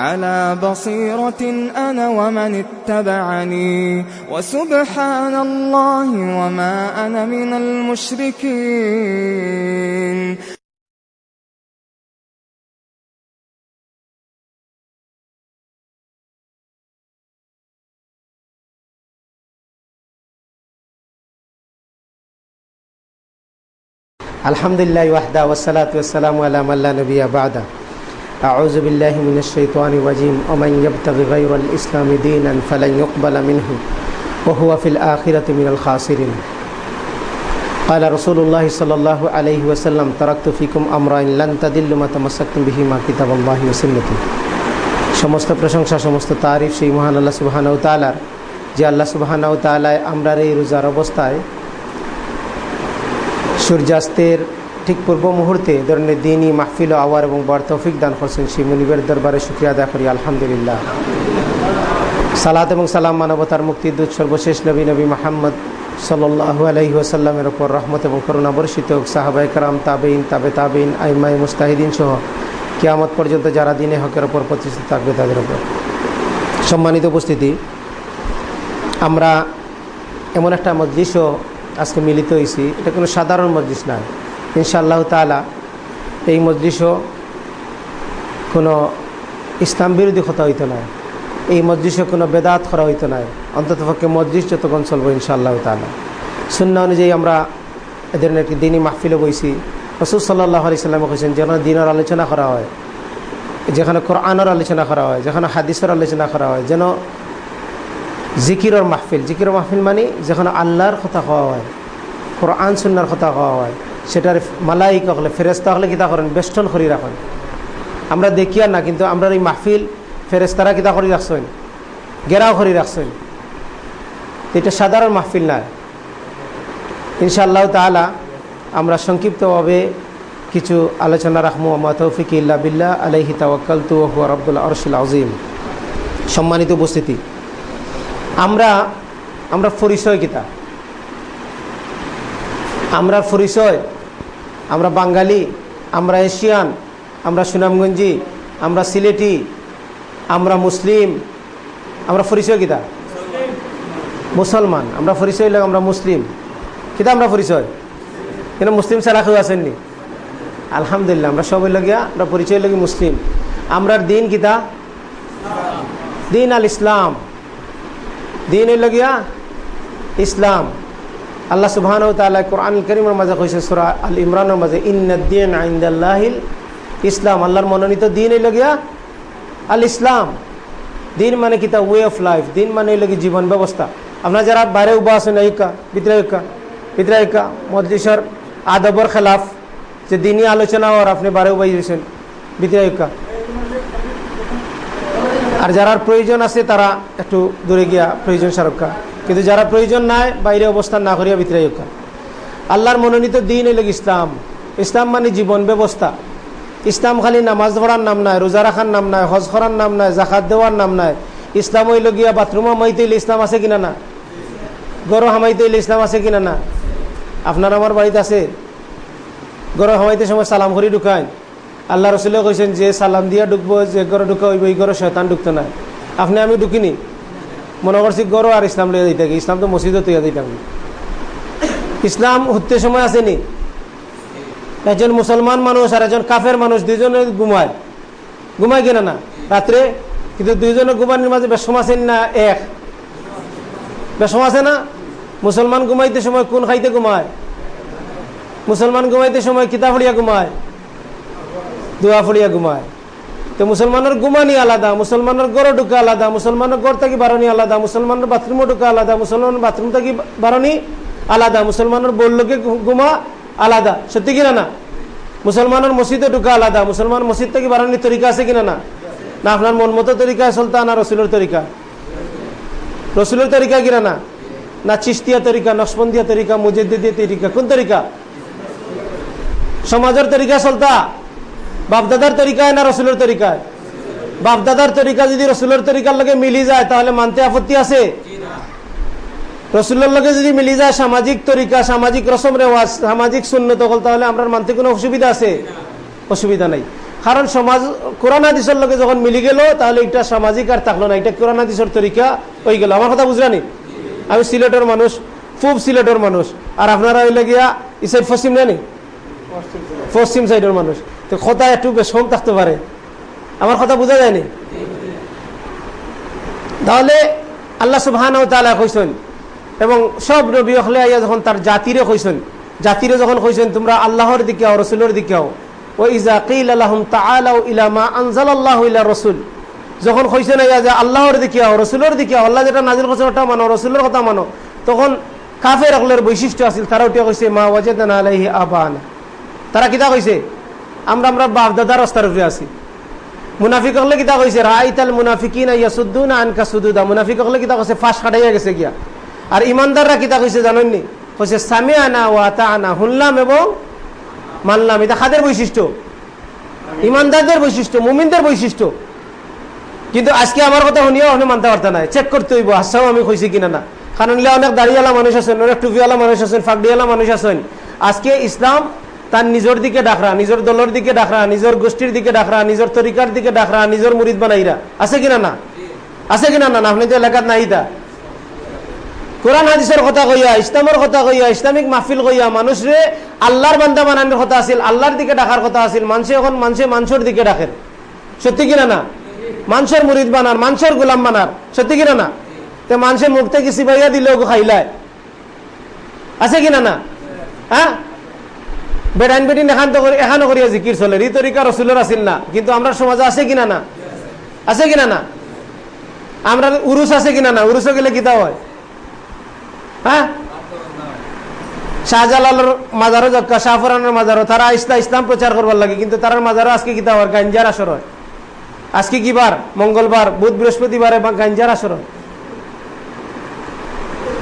على بصيرة أنا ومن اتبعني وسبحان الله وما أنا من المشركين. الحمد لله وحده والصلاة والسلام على من لا نبي بعده. أعوذ بالله من الشيطان الرجيم ومن يبتغي غير الإسلام دينا فلن يقبل منه وهو في الآخرة من الخاسرين قال رسول الله صلى الله عليه وسلم تركت فيكم أمرين لن تدلوا ما تمسكتم بهما كتاب الله وسنتي সমস্ত প্রশংসা সমস্ত তারিফ সেই মহান আল্লাহ সুবাহানাউ তালার যে আল্লাহ সুবাহানাউ তালায় আমরা এই রোজার অবস্থায় সূর্যাস্তের ঠিক পূর্ব মুহূর্তে ধরনের দিনই মাহফিল আওয়ার এবং বর তৌফিক দান করছেন সেই মনিবের দরবারে শুক্রিয়া আদায় করি, আলহামদুলিল্লাহ। সালাত এবং সালাম মানবতার মুক্তির দূত সর্বশেষ নবী নবী মাহমদ সাল্লু আলহি ওসাল্লামের ওপর রহমত এবং করুণা বর্ষিত হোক। সাহাবাই কারাম তাবেইন তাবে তাবেইন আইমাই মুস্তাহিদিন সহ কেয়ামত পর্যন্ত যারা দিনে হকের ওপর প্রতিষ্ঠিত থাকবে তাদের ওপর সম্মানিত উপস্থিতি, আমরা এমন একটা মজলিসও আজকে মিলিত হয়েছি। এটা কোনো সাধারণ মজলিস নয়। ইনশাআল্লাহ তালা এই মজলিসও কোনো ইসলাম বিরোধী কথা হইতো নয় এই মজলিসও কোনো বেদাত করা হইতো নয় অন্ততপক্ষে মজলিস যতক্ষণ চলবো ইনশাআল্লাহ তালা শূন্য অনুযায়ী আমরা এদের একটি দিনই মাহফিলে বইছি। রসুল সাল্লাহ আলি সাল্লামে যেখানে দিনের আলোচনা করা হয়, যেখানে কোরআনের আলোচনা করা হয়, যেখানে হাদিসের আলোচনা করা হয়, যেন জিকিরর মাহফিল জিকির মাহফিল মানে যেখানে আল্লাহর কথা কওয়া হয়, কোরআন সুন্নার কথা কওয়া হয় সেটার মালাইকা হলে ফেরেস্তা হলে কিতা করেন? বেষ্টন করি রাখেন। আমরা দেখি আর না, কিন্তু আমরা এই মাহফিল ফেরেস্তারা কিতা করি রাখছেন? গেরাও করি রাখছেন। এটা সাধারণ মাহফিল না। ইনশাআল্লাহ তালা আমরা সংক্ষিপ্তভাবে কিছু আলোচনা রাখব। আমা তৌফিক ইল্লা বিল্লাহ আলহি তাওয়াক্কাল তু হুয়া রব্দুল্লাহ আরশুল আজিম সম্মানিত উপস্থিতি। আমরা আমরা পরিচয় কিতা? আমরা পরিচয় আমরা বাঙালি, আমরা এশিয়ান, আমরা সুনামগঞ্জি, আমরা সিলেটি, আমরা মুসলিম, আমরা পরিচয় কিতা? মুসলমান, আমরা পরিচয় হইলে আমরা মুসলিম। কিতা আমরা পরিচয়? কিন্তু মুসলিম ছাড়া কেউ আসেননি আলহামদুলিল্লাহ, আমরা সবাই লগিয়া আমরা পরিচয় লাগি মুসলিম। আমরার দিন কিতা? দিন আল ইসলাম দিন লগিয়া ইসলাম। আল্লাহ সুবহান কোরআন করিমের মাঝে কইছে সুরা আল ইমরানের মাঝে ইন্দিন আইন্দাল্লাহিল ইসলাম। আল্লাহর মনোনীত দিন লগিয়া আল ইসলাম। দিন মানে কিতা ওয়ে অফ লাইফ দিন মানে লগি জীবন ব্যবস্থা। আপনার যারা বাইরে উবা আছেন ইকা ভিতরে ইকা ভিতরে ইকা মজলিসর আদবর খেলাফ, যে দিনই আলোচনা হওয়ার, আপনি বারে উবাই দিয়েছেন ইকা আর যারা প্রয়োজন আছে, তারা একটু দূরে গিয়া প্রয়োজন সারক্ষা কিন্তু যারা প্রয়োজন নাই, বাইরে অবস্থান না করিয়া ভিতরে ইকা আল্লাহর মনোনীত দিন এলে ইসলাম। ইসলাম মানে জীবন ব্যবস্থা। ইসলাম খালি নামাজ পড়ার নাম নাই, রোজা রাখার নাম নাই, হজ করার নাম নাই জাকাত দেওয়ার নাম নাই। ইসলাম হইল গিয়া বাথরুম হামাইতে ইসলাম আছে কিনা না? গরু হামাইতে ইসলাম আছে কিনা না? আপনার আমার বাড়িতে আছে। গরু হামাইতে সময় সালাম করি ঢুকায়। আল্লাহ রসুলে কৈছেন যে, সালাম দিয়া ঢুকবো, যে গরু ঢুকা হইব এই গরু শয়তান ঢুকতো না। আপনি, আমি ঢুকিনি। মনে করছি গরু আর ইসলাম লিয়ে দিতে ইসলাম তো মসজিদও তৈরি দিতাম ইসলাম হত্যে সময় আসেনি একজন মুসলমান মানুষ আর একজন কাফের মানুষ দুইজনে ঘুমায়। ঘুমায় কিনা না? রাত্রে? কিন্তু দুইজনে ঘুমানির মাঝে বেশম আছেন না এক? বেশম আছে না? মুসলমান ঘুমাইতে সময় কোন খাইতে ঘুমায়? মুসলমান ঘুমাইতে সময় কিতা ফড়িয়া ঘুমায়। দোয়া ফড়িয়া ঘুমায়। তো মুসলমানের গুমানি আলাদা, মুসলমানের গড় ঢুকা আলাদা, মুসলমানের গড় থাকি বারণি আলাদা, মুসলমানের বাথরুমও ঢুকা আলাদা, মুসলমানের বাথরুম থাকি বারণি আলাদা, মুসলমানের বললোকে গুমা আলাদা। সত্যি কিনা না? মুসলমানের মসজিদে ঢুকা আলাদা, মুসলমান মসজিদ থেকে বারানির তরিকা আছে কিনা না? না, আপনার মন মতো তরিকা সুলতান আর রসুলের তরিকা? রসুলের তরিকা কিনা না? না চিস্তিয়া তরিকা, নকশবন্দিয়া তরিকা মুজেদ্দিয়া তরিকা, কোন তরিকা? সমাজের তরিকা চলতা বাপদাদার তরিকায় না রসুলের তরিকায়? বাপদাদার তরিকা যদি রসুলের তরিকার লগে মিলি যায়, তাহলে মানতে আপত্তি আছে? রসুলের লগে যদি মিলি যায় সামাজিক তরিকা, সামাজিক রসম রেওয়াজ, সামাজিক শূন্য তখন তাহলে আমরা মানতে কোনো অসুবিধা আছে? অসুবিধা নাই। কারণ সমাজ, কোরআন হাদিসের লগে যখন মিলি গেল, তাহলে এটা সামাজিক আর থাকল না। এটা কোরআন হাদিসের তরিকা হয়ে গেল। আমার কথা বুঝলানি আমি সিলেটের মানুষ, খুব সিলেটের মানুষ। আর আপনারা হইলে গিয়া ই সাইড পশ্চিম জানি পশ্চিম সাইডের মানুষ। তো কথা একটু কম থাকতে পারে। আমার কথা বোঝা যায়নি? তাহলে আল্লাহ সুবহান কইসেন এবং সব নবী হলে আইয়া যখন তার জাতিরে কইসেন জাতিরে যখন কইসেন তোমরা আল্লাহর দিকে আও রসুলের দিকে আও। ও ইজা কিল আনজালাল্লাহু ইলা রাসূল। যখন কইছেন আইয়া যে আল্লাহর দিকে আও, রসুলের দিকে আও, আল্লাহ যেটা নাজিল করছে ওটা মানো, রসুলের কথা মানো, তখন কাফের আকলের বৈশিষ্ট্য আছিল, তারা ওটা কইছে, মা ওয়াজাদানা আলাইহি আবানা। তারা কিতা কইছে? আমরা আমরা বাপ দাদার রাস্তার উপরে আছি। মুনাফিক হলে কিতা কইছে, রাইতাল মুনাফিকিন ইয়াসুদ্দুনা আনকা সুদুদা। মুনাফিক হলে কিতা কইছে, ফাঁস কাটাইয়া গেছে গিয়া। আর ইমানদাররা কিতা কইছে জানেননি? কইছে সামিয়ানা ওয়া তাআনা শুনলাম এবং মানলাম। এটা খাদের বৈশিষ্ট্য। ইমানদারদের বৈশিষ্ট্য, মুমিনদের বৈশিষ্ট্য। কিন্তু আজকে আমার কথা শুনিও আপনি মানতে পারতে নাই। চেক করতে হইব আসাও আমি কইছি কিনা না। কারণ অনেক দাড়িওয়ালা মানুষ আছেন, অনেক টুপিওয়ালা মানুষ আছেন, ফাগডিওয়ালা মানুষ আছেন। আজকে ইসলাম তার নিজের দিকে ডাকরা, নিজের দলের দিকে ডাকরা, নিজের গোষ্ঠীর দিকে ডাকরা, নিজের তরিকার দিকে ডাকরা, নিজের মুরিদ বানাইরা। আছে কিনা না? আছে কিনা না? আপনি তো এলাকাত নাই তা। কোরআন হাদিসের কথা কইয়া, ইসলামের কথা কইয়া, ইসলামিক মাহফিল কইয়া মানুষরে আল্লাহর বান্দা বানানোর কথা আছিল, আল্লাহর দিকে ডাকার কথা আছিল, মানুষে এখন মানুষে মানুষের দিকে ডাকেন সত্যি কিনা না? মানুষের মুরিদ বানার, মানুষের গোলাম বানার, সত্যি কিনা না? তো মানুষে মুখ থেকে সিবাইয়া দিলেও খাইলায়। আছে কিনা না? হ্যাঁ? বেড়াইন বেটিন এখান এখানো করিয়া জিকির চলে। ই তরিকা রসুলের আসিল না। কিন্তু আমরা সমাজে আছে কিনা না? আছে কিনা না? আমরা উরুস আছে কিনা না? উরুসে গেলে কিতা হয়? হ্যাঁ? শাহজালালের মাজারও যক্কা শাহফরানের মাজারও, তারা ইসলাম ইসলাম প্রচার করবার লাগে। কিন্তু তার মাজারও আজকে কিতা হয়? গাঞ্জার আসর হয়। আজকে কি বার? মঙ্গলবার, বুধ বৃহস্পতিবারে বা গাঞ্জার আসর হয়।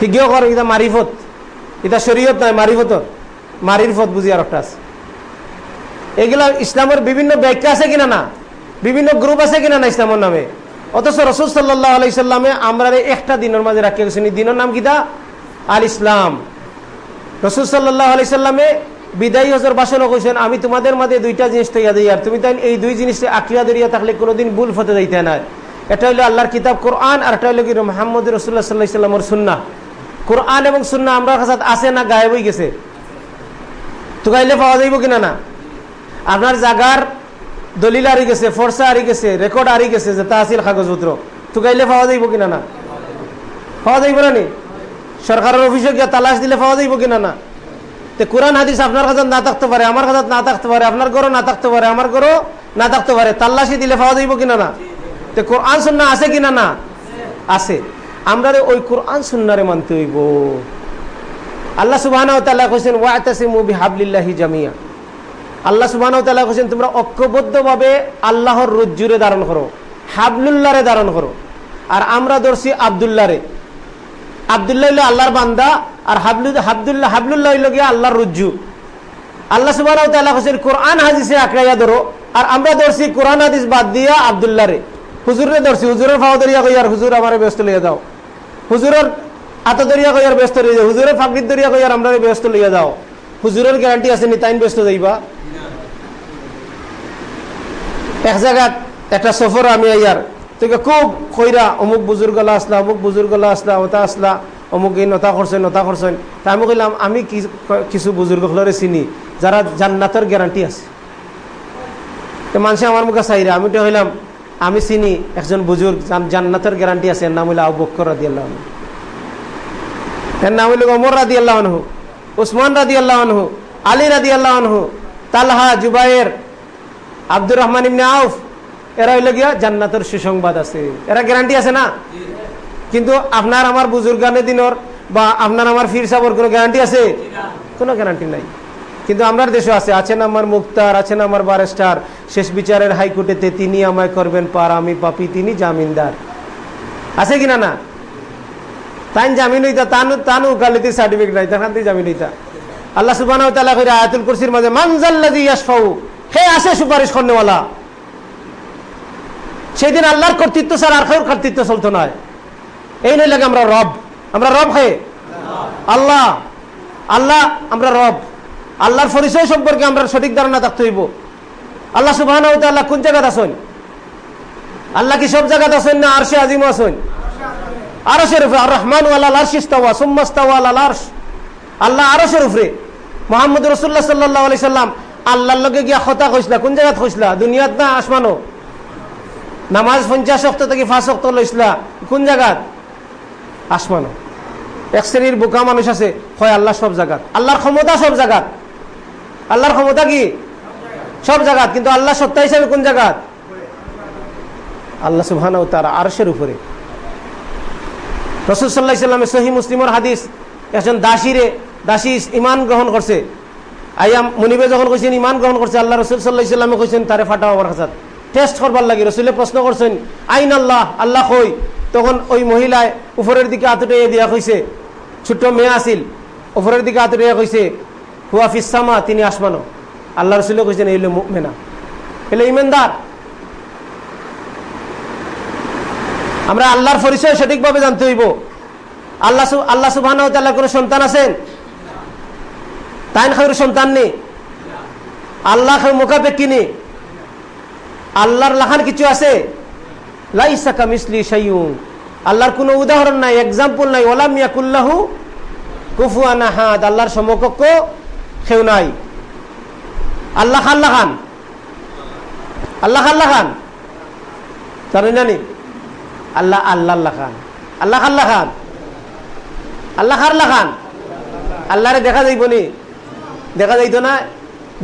ঠিকও কর? এটা মারিফত। এটা শরীয়ত নয় মারিফত মারির ফত বুঝি আর একটা আছে। এগুলা ইসলামের বিভিন্ন ব্যাখ্যা আছে কিনা না? বিভিন্ন গ্রুপ আছে কিনা না ইসলামের নামে? অথচ রসুল সাল্লাহ আলাইসাল্লামে আমরা একটা দিনের মাঝে রাখিয়ে গেছেন। দিনের নাম কিতা আল ইসলাম। রসুল সাল্লাহ আলাইসাল্লামে বিদায়ী হজর বাসনও কইছেন, আমি তোমাদের মাঝে দুইটা জিনিস তৈরি দিই, আর তুমি তাই এই দুই জিনিস আঁকড়িয়া দরিয়া থাকলে কোনোদিন ভুল ফতে দিতে না এটা হইল আল্লাহর কিতাব কোরআন, আর এটা হলো কি মোহাম্মদ রসুল্লাহ সাল্লাহ ইসলামর সুন্না কোরআন এবং সুন্না আমরা কাছে আছে না গায়েব হয়ে গেছে? তো গাইলে পাওয়া যাইব কিনা না? আপনার জাগার দলিল আরি গেছে, ফর্সা আরি গেছে রেকর্ড আরি গেছে যে তা আছিল কাগজপত্র গাইলে পাওয়া যাইব কিনা না? পাওয়া যাইব না নি? সরকারের অফিসে গিয়ে তালাশ দিলে পাওয়া যাইব কিনা না? তো কোরআন হাদিস আপনার কাছে না থাকতে পারে, আমার কাছে না থাকতে পারে, আপনার ঘরও না থাকতে পারে, আমার ঘরও না থাকতে পারে, তাল্লাশি দিলে পাওয়া যাইব কিনা না? তো কোরআন সুন্না আছে কিনা না? আছে। আমরা ওই কোরআন সুন্নারে মানতে হইব। আল্লাহ সুবাহ বিহাবলিল্লাহি জামিয়া আল্লাহ সুবাহ কৈছেন তোমরা ঐক্যবদ্ধভাবে আল্লাহর রজ্জুরে ধারণ করো, হাবলুল্লাহরে ধারণ করো। আর আমরা ধরছি আবদুল্লাহরে। আবদুল্লাহ হইল আল্লাহর বান্দা, আর হাবলু হাবদুল্লাহ হাবলুল্লাহ হইল গিয়া আল্লাহর রজ্জু। আল্লাহ সুবাহ কোরআন হাদিসে আঁকড়াইয়া ধরো। আর আমরা ধরছি কোরআন হাদিস বাদ দিয়া আবদুল্লাহরে। হুজুরে ধরছি, হুজুরের ফাও দরিয়া কইয়ার, হুজুর আমার ব্যস্ত লইয়া যাও। হুজুরের আত দরিয়া কইয়ার ব্যস্ত লইয়া যাও। হুজুরের ফাঁকড়ির দরিয়া কইয়ার আমরা ব্যস্ত লইয়া যাও। হুজুরের গ্যারান্টি আছে নি, তাইন ব্যস্ত যাইবা। এক জায়গাত একটা সফর আমি আইয়ার তোকে খুব কইরা অমুক বুজুর্গলা আসলা, অমুক বুজুর্গলা আসলা ওটা আসলা, অমুক এই নতা করছেন নতা করছেন। তা আমি কইলাম, আমি কিছু বুজুর্গলরে চিনি, যারা জান্নাতের গ্যারান্টি আছে। তো মানুষে আমার মুখে চাইরা, আমি তো হইলাম আমি চিনি একজন বুজুর্গ জান্নাতের গ্যারান্টি আছে নাম হইল আবু বক্কর রাদি আল্লাহ এর নাম হইল অমর রাদি আল্লাহ আনহু উসমান রাদি আল্লাহ আনহু আলী রাদি আল্লাহ আনহু তালহা জুবাইর আব্দুর রহমান ইমনে আউফ এরা হইলে গিয়া জান্নাতের সুসংবাদ আছে। এরা গ্যারান্টি আছে না? কিন্তু আপনার আমার বুজুর্গানের দিনর বা আপনার আমার ফির সাবর কোনো গ্যারান্টি আছে? কোনো গ্যারান্টি নাই। কিন্তু আমার দেশে আছে আছেন আমার মুক্তার আছেন আমার বারেস্টার শেষ বিচারের হাইকোর্টেতে তিনি আমায় করবেন পার আমি পাপি তিনি জামিনদার। আছে কিনা না? তাই জামিন হইতা, তানু তানু উকালিতে সার্টিফিকেট নাই তাখান দিয়ে জামিন হইতা। আল্লাহ সুবাহ করে আয়াতুল কুরসির মাঝে মানজাল্লাদি ইয়াসফাউ হে আসে সুপারিশ করনেওয়ালা। সেদিন আল্লাহর কর্তৃত্ব স্যার আর কেউ কর্তৃত্ব চলতো নয় এই নই লাগে আমরা রব? আমরা রব হে? আল্লাহ আল্লাহ, আমরা রব। আল্লাহর পরিচয় সম্পর্কে আমরা সঠিক ধারণা থাকতে হইব। আল্লাহ সুবাহ কোন জায়গাত আসেন আল্লাহ কি সব জায়গাত আসেন না আরশে আজিম আসেন আরশের উপরে আর রহমান আল্লাহ সুম্মাস্তাওয়া আল্লাহ আল্লাহ আরশের উপরে। মোহাম্মদ রসুল্লাহ সাল্লাহ আলি সাল্লাম আল্লাহর লগে গিয়া খতা কইসলা, কোন জায়গাত কইসলা? দুনিয়াত না আসমানো নামাজ পঞ্চাশ শক্ত থেকে পাঁচ শক্ত লইসলা, কোন জায়গাত? আসমানো এক শ্রেণির বোকা মানুষ আছে হয় আল্লাহ সব জায়গাত। আল্লাহর ক্ষমতা সব জায়গাত। আল্লাহর ক্ষমতা কি? সব জায়গাত, কিন্তু আল্লাহ সত্তা হিসাবে কোন জায়গাত? আল্লাহ সুবহান তার আরশের উপরে। রসুল সাল্লাহ ইসলামের সহি মুসলিমর হাদিস, একজন দাসীরে, দাসী ইমান গ্রহণ করছে। আইয়া মনিবে যখন কইছেন ইমান গ্রহণ করছে, আল্লাহ রসুল সাল্লাহ ইসলামে কইছেন, তারে ফাটা আমার কাছে টেস্ট করবার লাগে। রসুলে প্রশ্ন করছেন, আইন আল্লাহ আল্লাহ কই? তখন ওই মহিলায় উপরের দিকে আতুটাইয়া দিয়া কইছে, ছোট্ট মেয়ে আসিল উপরের দিকে আতুটাইয়া কইছে, হুয়া ফিসামা তিনি আসমানো আল্লাহ রসুলে কইছেন, এই হলো মেনা এলে ইমেনদার আমরা আল্লাহর পরিচয় সঠিকভাবে জানতে হইব। আল্লাহ আল্লাহ সুবাহ কোনো সন্তান আছেন? তাই খাওয়ার সন্তান নেই। আল্লাহ মুখাপেক্ষি নেই। আল্লাহর লাখান কিছু আছে? আল্লাহর কোনো উদাহরণ নাই এক্সাম্পল নাই। ওলাম ইয়াকুল্লাহু কুফুয়ানা হাদ আল্লাহর সমকক্ষ কেউ নাই। আল্লাহ খাল্লা খান আল্লাহ খাল্লা খান জানেন জানি আল্লাহ আল্লাহ খান। আল্লাহ খাল্লা খান। আল্লাহ খাল্লা খান। আল্লাহরে দেখা যাইব নি? দেখা যাইত না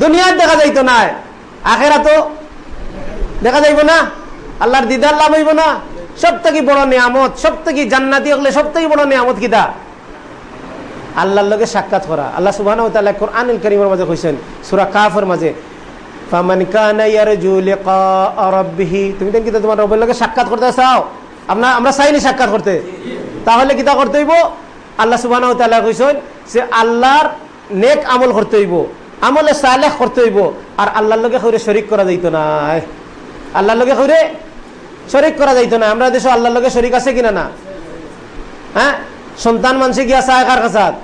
দুনিয়ার দেখা যাইত না আখেরা তো দেখা যাইব না? আল্লাহর দিদার লাভ হইব না? সব থেকে বড় নিয়ামত সব থেকে জান্নাতি হলে সব থেকে বড় নিয়ামত কিতা? আল্লাহর লগে সাক্ষাৎ করা। আল্লাহ সুবাহ কোরআনুল করিমের মাঝে কইছেন, সুরা কাফের মাঝে তুমি তোমার রবের লগে সাক্ষাৎ করতে চাও। আমরা আমরা চাইনি সাক্ষাৎ করতে। তাহলে কিতা করতে হইব? আল্লাহ তাআলা কইছেন যে আল্লাহর নেক আমল করতে হইব, আমলে সালেহ করতে হইব, আর আল্লাহর লগে কইরে শরীক করা যাইতো না। আল্লাহর লগে কইরে শরিক করা যাইতো না। আমরা দেশে আল্লাহর লগে শরিক আছে কিনা না? হ্যাঁ? সন্তান মানুষে গিয়া চায় কার কাছাত?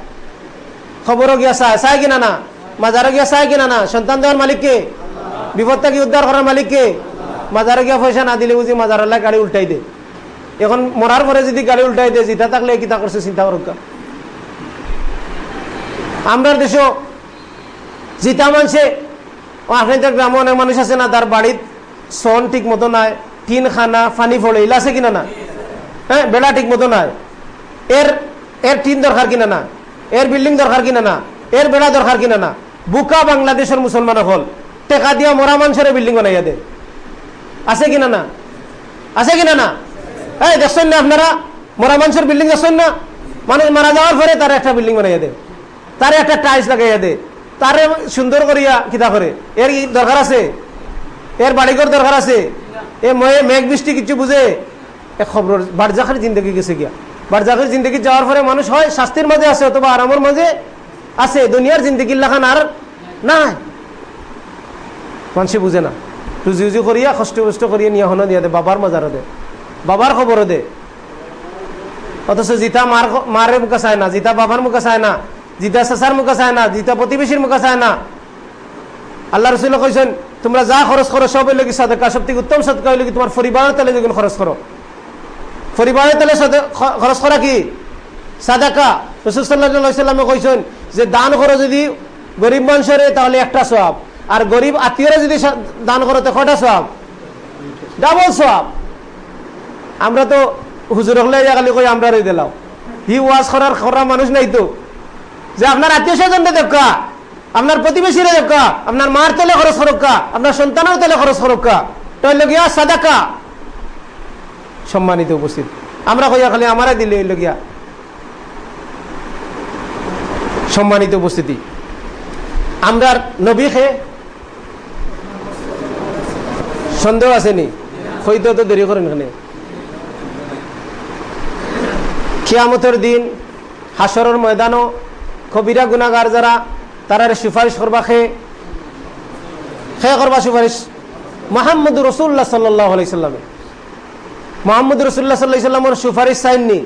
খবরও গিয়া চায় চায় কিনা না? মাজারও গিয়া চায় কিনা না? সন্তান দেওয়ার মালিককে বিপদ থেকে উদ্ধার করার মালিককে মাজারে গিয়া পয়সা না দিলে বুঝি মাজার গাড়ি উল্টাই দে এখন মরার পরে যদি গাড়ি উল্টাই দে জিতা থাকলে কিতা করছে চিন্তা করুক আমরা দেশও জিতা মানছে গ্রামে অনেক মানুষ আছে না, তার বাড়ির সন ঠিক মতো নাই, টিন খানা ফানি ফলে ইলা আছে কিনা না? হ্যাঁ বেলা ঠিক মতো নাই। এর এর টিন দরকার কিনা না? এর বিল্ডিং দরকার কিনা না? এর বেড়া দরকার কিনা না? বুকা বাংলাদেশের মুসলমান হল টেকা দিয়া মরা মানুষের বিল্ডিং বানাইয়া দে। আছে কিনা না? আছে কিনা না? এই দেখছেন না আপনারা? মরা মানুষের বিল্ডিং দেখছেন না? মানুষ মারা যাওয়ার পরে তার একটা বিল্ডিং বানাইয়া দে তার একটা টাইলস লাগাইয়া দে তারে সুন্দর করিয়া কিতা করে। এর দরকার আছে? এর বাড়িঘর দরকার আছে? এ ময়ে মেঘ বৃষ্টি কিছু বুঝে? এ খবর, বারজাখের জিন্দগি গেছে গিয়া। বারজাখের জিন্দগি যাওয়ার পরে মানুষ হয়, শাস্তির মাঝে আছে অথবা আরামের মাঝে আছে। দুনিয়ার জিন্দগির লাখান আর নাই। মানুষে বুঝে না। রুজি উজি করিয়া কষ্ট কষ্ট করিয়া নিয়ে হন দিয়া দে বাবার মাজার দে বাবার খবর দে। অথচ জিতা মার মারে মুখা চায় না, জিতা বাবার মুখে চায় না, জিতা চাচার মুখে চায় না, জিতা প্রতিবেশীর মুখে চায় না। আল্লাহ রসুল কইছেন তোমরা যা খরচ করো, সব কি সাদকা, সব থেকে উত্তম সদকা কি তোমার পরিবারের তালে যখন খরচ করো। পরিবারের তালে খরচ করা কি? সাদাকা। রসুল সাল্লাহামে কইছেন যে, দান করো যদি গরিব মানুষের, তাহলে একটা সব আর গরিব আত্মীয়রা যদি দান করো, তো কটা সব ডাবল সব আমরা তো হুজুর হলে কই আমরা রই দিলাম। হি ওয়াজ করার করা মানুষ নাই তো। যে আপনার আত্মীয় স্বজনটা দেখা আপনার প্রতিবেশীরা দেখা আপনার মার তেলে খরচ করক্কা, আপনার সন্তানের তেলে খরচ করক্কা, তাই গিয়া সাদাকা। সম্মানিত উপস্থিত, আমরা কইয়া খালি আমারা দিলে লগিয়া সম্মানিত উপস্থিতি আমরা নবী খে সন্দেহ আসেনি হইতে তো দেরি করেন এখানে। খিয়ামতের দিন হাসরের ময়দানও কবিরা গুণাগার যারা তারা সুপারিশ করবা খে খে করবা সুপারিশ। মোহাম্মদ রসুল্লাহ সাল্লাহ মোহাম্মদ রসুল্লাহ সাল্লাহ সুপারিশ চাইননি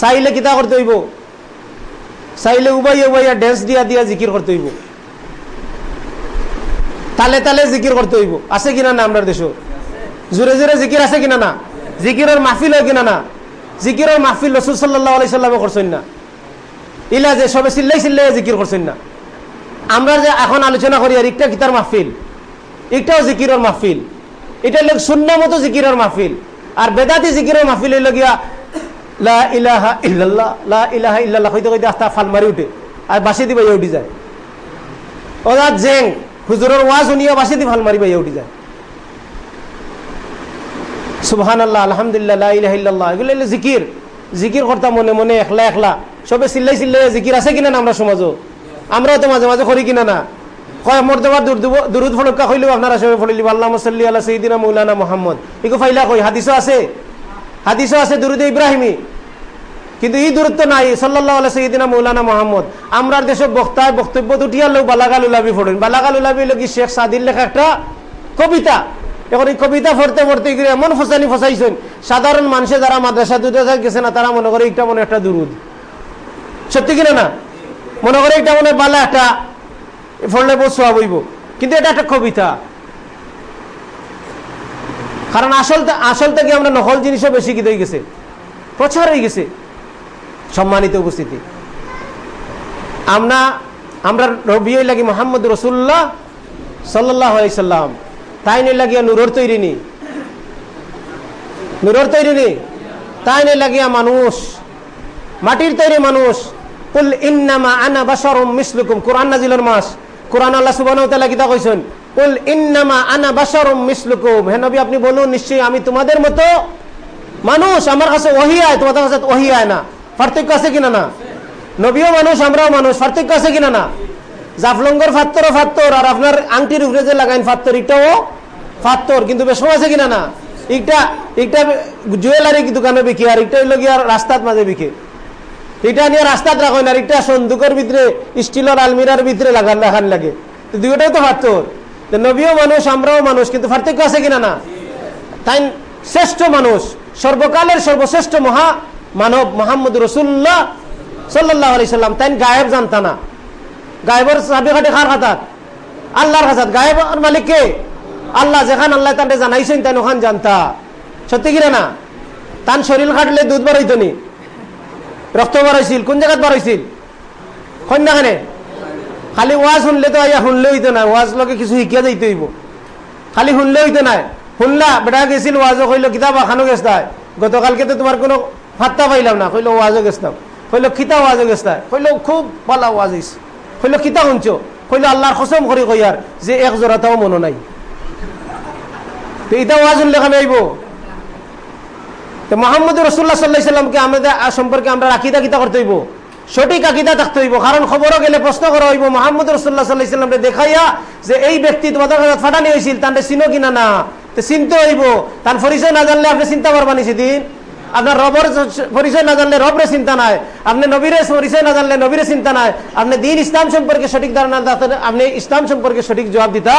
চাইলে কিতা করতে হইব? চাইলে উবাই উবাইয়া ড্যান্স দিয়া দিয়া জিকির করতে হইব। তালে তালে জিকির করতে হইব। আছে কিনা না আমরা দেশ? জোরে জোরে জিকির আছে কিনা না? জিকিরের মাহফিল হয় কিনা না? জিকিরের মাহফিল রসুল সাল্লাহ করছেন না। ইলা যে সবে চিল্লাই চিল্লাই জিকির করছেন না। আমরা যে এখন আলোচনা করি আর একটা কিতার মাহফিল, একটাও জিকিরের মাহফিল। এটা লোক শূন্য মতো জিকিরের মাহফিল। আর বেদাতি জিকিরের মাহফিল হইল গিয়া, লা ইলাহা ইল্লাল্লাহ, লা ইলাহা কইতে কইতে আস্তা ফাল মারি উঠে, আর বাসি দিবা উঠি যায়। ওরা জেং, হুজুরের ওয়াজ শুনিয়া বাসি দি ফাল বাইয়া উঠি যায়। সুবহান আল্লাহ আলহামদুলিল্লাহ এগুলো হলো জিকির। জিকির করতাম মনে মনে একলা একলা। সবে চিল্লাই চিল্লাই জিকির আছে কিনা না আমরা সমাজও? আমরাও তো মাঝে মাঝে করি কিনা না? কয় মর্তবার দুরুদ ফলকা কইলেও আপনারা সবে ফলিলিব আল্লাহ মুসাল্লি আল্লাহ সঈদিনা মৌলানা মোহাম্মদ। এগুলো ফাইলা কই, হাদিসও আছে? হাদিসও আছে দুরুদ ইব্রাহিমী। কিন্তু এই দূরত্ব নাই সাল্লাহ সঈদিনা মৌলানা মোহাম্মদ। আমরার দেশের বক্তায় বক্তব্য উঠিয়া লোক বালাগাল উলাবি ফোড়েন। বালাগাল উলাবি লোক শেখ সাদির লেখা একটা কবিতা। এখন এই কবিতা পড়তে পড়তে গিয়ে এমন ফসানি ফসাইছেন, সাধারণ মানুষে যারা মাদ্রাসা দুটা গেছে না, তারা মনে করে একটা মনে একটা দুরুদ। সত্যি কিনা না? মনে করে এটা মনে বালা একটা ফললে বহু সোয়া বইব কিন্তু এটা একটা কবিতা। কারণ আসল আসল থেকে আমরা নকল জিনিসও বেশি কি হয়ে গেছে। প্রচার হয়ে গেছে। সম্মানিত উপস্থিতি। আমরা আমরা রবি লাগি মোহাম্মদ রসুল্লাহ সাল্লাহ সাল্লাম তাই নিয়ে লাগিয়া নুরোর তৈরি নি। নুরোর তৈরি নি। তাই নিয়ে লাগিয়া মানুষ। মাটির তৈরি মানুষ। কুল ইন্নামা আনা বাসারুম মিসলুকুম কোরআন মাস কোরআন আল্লাহ কইছেন ইন্নামা আনা মিসলুকুম আপনি বলুন, নিশ্চয়ই আমি তোমাদের মতো মানুষ। আমার কাছে ওহি আয়, তোমাদের কাছে ওহি আয় না। পার্থক্য আছে কিনা না? নবীও মানুষ, আমরাও মানুষ। পার্থক্য আছে কিনা না? জাফলঙ্গর ফাত্তরও ফাত্তর, আর আপনার আংটির উপরে যে লাগাইন ফাত্তর, এটাও ফাত্তর, কিন্তু বেশম আছে কিনা না? একটা একটা জুয়েলারি দোকানে বিকে, আর একটা হইল গিয়ে রাস্তার মাঝে বিকে। এটা নিয়ে রাস্তাত রাখো না একটা সন্দুকের ভিতরে, স্টিলের আলমিরার ভিতরে লাগান রাখান লাগে। দুইটাই তো ফাত্তর। নবীও মানুষ, আমরাও মানুষ, কিন্তু পার্থক্য আছে কিনা না? তাই শ্রেষ্ঠ মানুষ, সর্বকালের সর্বশ্রেষ্ঠ মহা মানব মোহাম্মদ রসুল্লাহ সাল্লাহ আলি সাল্লাম, তাই গায়েব জানতা না। গায়েবের চাবি কাটে খার হাতাত? আল্লাহর হাতাত। গায়েব মালিক কে? আল্লাহ যেখান আল্লাহ তান্ডে জানাইছেন তাই ওখান জানতা সত্যি কিনা না? তান শরীর কাটলে দুধ বাড়াইতো নি। রক্ত বাড়াইছিল, কোন জায়গাত বাড়াইছিল? কন্যাখানে খালি ওয়াজ শুনলে তো আইয়া শুনলে হইতো না, ওয়াজ লগে কিছু শিকিয়া যাইতে হইব। খালি শুনলে হইতো নাই শুনলা, বেটা গেছিল, ওয়াজও কইলো, কিতাব খানো গেছতাই গতকালকে তো তোমার কোনো ফাত্তা পাইলাম না। কইলো, ওয়াজও গেছতাম কইলো কিতা ওয়াজও গেছতাই কইলো, খুব পালা ওয়াজ হইছে। কইলো, কিতা শুনছো? কইলো, আল্লাহর কসম করি কইয়ার যে এক জোড়াটাও মনো নাই। তো ইটা ওয়াজ শুনলে খানে আইব তো মোহাম্মদ রসুল্লাহ সাল্লাহ সাল্লামকে আমাদের সম্পর্কে আমরা আকিদা কিতা করতে হইব। সঠিক আকিদা থাকতে হইব। কারণ খবরও গেলে প্রশ্ন করা হইব মোহাম্মদ রসুল্লাহ সাল্লাহ সাল্লামকে দেখাইয়া যে এই ব্যক্তি তোমাদের ফাটানি হয়েছিল তান্ডে চিনো কিনা না? তো চিনতে হইব। তার পরিচয় না জানলে আপনি চিন্তা করবানি সেদিন। আপনার রবর পরিচয় না জানলে রবরে চিন্তা নাই। আপনি নবীরে পরিচয় না জানলে নবীরে চিন্তা নাই। আপনি দিন ইসলাম সম্পর্কে সঠিক ধারণা আপনি ইসলাম সম্পর্কে সঠিক জবাব দিতা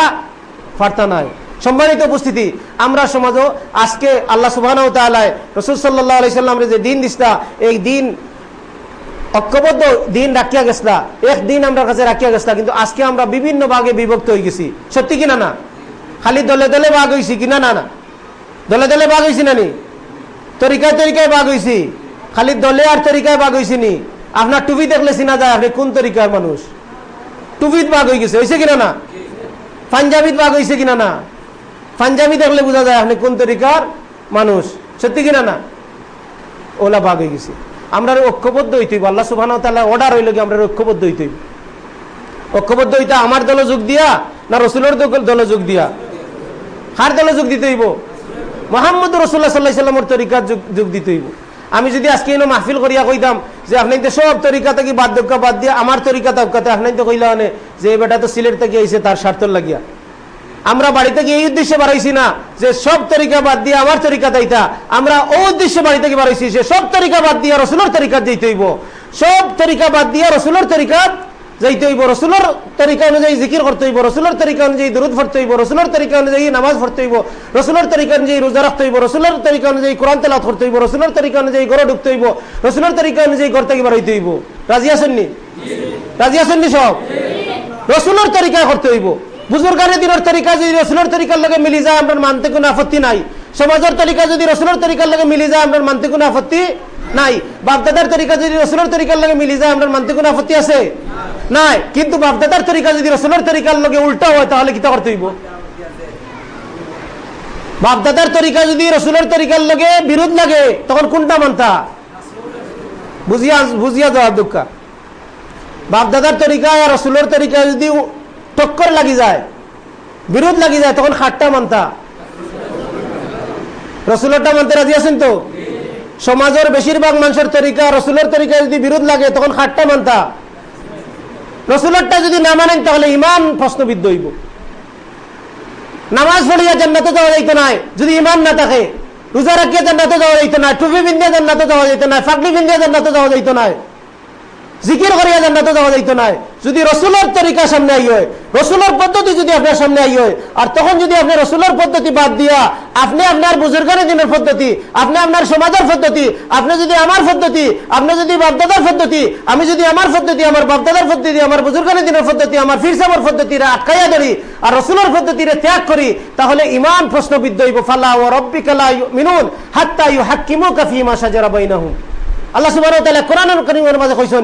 পারতা নাই। সম্মানিত উপস্থিতি, আমরা সমাজও আজকে আল্লাহ সুবাহ রসুল সাল্লাহ সাল্লাম যে দিন দিস্তা এই দিন ঐক্যবদ্ধ দিন রাখিয়া গেছলা এক দিন আমরা কাছে রাখিয়া গেছলা কিন্তু আজকে আমরা বিভিন্ন ভাগে বিভক্ত হয়ে গেছি। সত্যি কিনা না? খালি দলে দলে ভাগ হয়েছি কিনা না না? দলে দলে ভাগ হয়েছি না নি? তরিকায় তরিকায় ভাগ হয়েছি খালি দলে আর তরিকায় ভাগ হয়েছি নি? আপনার টুপি দেখলে চিনা যায় আপনি কোন তরিকার মানুষ? টুপিত ভাগ হয়ে গেছে হয়েছে কিনা না? পাঞ্জাবিত ভাগ হয়েছে কিনা না? পাঞ্জাবি দেখলে বোঝা যায় আপনি কোন তরিকার মানুষ। সত্যি কিনা না? ওলা ভাগ হয়ে গেছে। আমরা ঐক্যবদ্ধ হইতে হইব। আল্লাহ সুবাহ অর্ডার হইল কি আমরা ঐক্যবদ্ধ হইতে হইব। ঐক্যবদ্ধ হইতে আমার দল যোগ দিয়া না রসুলের দল যোগ দিয়া? হার দলে যোগ দিতে হইব? মোহাম্মদ রসুল্লাহ সাল্লাহ সাল্লামর তরিকার যোগ দিতে হইব। আমি যদি আজকে এনে মাহফিল করিয়া কইতাম যে আপনি তো সব তরিকা থেকে বাদ দক্কা বাদ দিয়া আমার তরিকা তক্কাতে আপনি তো কইলা যে বেটা তো সিলেট থেকে আইসে তার স্বার্থ লাগিয়া। আমরা বাড়িতে গিয়ে এই উদ্দেশ্যে বাড়াইছি না যে সব তরিকা বাদ দিয়ে আমার তরিকা দাইতা আমরা ও উদ্দেশ্যে বাড়ি থেকে বাড়াইছি যে সব তরিকা বাদ দিয়ে রসুলের তরিকা যেতে হইব সব তরিকা বাদ দিয়ে রসুলের তরিকা যাইতে হইব রসুলের তরিকা অনুযায়ী জিকির করতে হইব রসুলের তরিকা অনুযায়ী দরুদ পড়তে হইব রসুলের তরিকা অনুযায়ী নামাজ পড়তে হইব রসুলের তরিকা অনুযায়ী রোজা রাখতে হইব রসুলের তরিকা অনুযায়ী কোরআন তেলাত করতে হইব রসুলের তরিকা অনুযায়ী গড়ে ঢুকতে হইব রসুলের তরিকা অনুযায়ী ঘর থেকে বাড়াইতে হইব রাজি আসেননি রাজি আসেননি সব রসুলের তরিকা করতে হইব বুজুর্গানের দিনের তরিকা যদি রসুলের তরিকার লগে মিলি যায় আপনার মানতে কোনো আপত্তি নাই। সমাজের তরিকা যদি রসুলের তরিকার লগে মিলি যায় আপনার মানতে কোনো আপত্তি নাই। বাপদাদার তরিকা যদি রসুলের তরিকার লগে মিলি যায় আপনার মানতে কোনো আপত্তি আছে? নাই। কিন্তু বাপদাদার তরিকা যদি রসুলের তরিকার লগে উল্টা হয়, তাহলে কিতা করতে হইব বাপদাদার তরিকা যদি রসুলের তরিকার লগে বিরোধ লাগে, তখন কোনটা মানতা? বুঝিয়া বুঝিয়া জবাব দুঃখা বাপদাদার তরিকা আর রসুলের তরিকা যদি টক্কর লাগি যায়, বিরোধ লাগি যায়, তখন খাটটা মানতা। রসুলেরটা মানতে রাজি আছেন তো? সমাজের বেশিরভাগ মানুষের তরিকা, রসুলের তরিকা যদি বিরোধ লাগে, তখন খাটটা মানতা। রসুলেরটা যদি না মানেন, তাহলে ইমান প্রশ্নবিদ্ধ হইব। নামাজ পড়িয়া জান্নাতে যাওয়া যাইতে নাই, যদি ইমান না থাকে। রোজা রাখিয়া জান্নাতে যাওয়া যাইতে নাই, টুপি বিন্দিয়া জান্নাতে যাওয়া যাইতে নাই, ফাগলি বিন্দিয়া জান্নাতে যাওয়া যাইতে নাই। জিকির করিয়া জান্নাতে যাওয়া যাইতো নাই। যদি রসুলের তরিকা সামনে আই হয়, রসুলের পদ্ধতি যদি আপনার সামনে আই হয়, আর তখন যদি আপনি রসুলের পদ্ধতি বাদ দিয়া, আপনি আপনার বুজুর্গানের দিনের পদ্ধতি, আপনি আপনার সমাজের পদ্ধতি, আপনি যদি আমার পদ্ধতি, আপনি যদি বাপদাদার পদ্ধতি, আমি যদি আমার পদ্ধতি, আমার বাপদাদার পদ্ধতি, আমার বুজুর্গানের দিনের পদ্ধতি, আমার ফিরসামের পদ্ধতিরে আটকাইয়া ধরি, আর রসুলের পদ্ধতিরে ত্যাগ করি, তাহলে ইমান প্রশ্নবিদ্ধ হইব ফাল্লাহ ও রব্বিকালা মিনুন হাত্তা ইউ হাক্কিমু কাফিমা সাজারা বাইনাহুম। আল্লাহ সুবহানাহু ওয়া তাআলা কোরআনুল কারীমের মাঝে কইছেন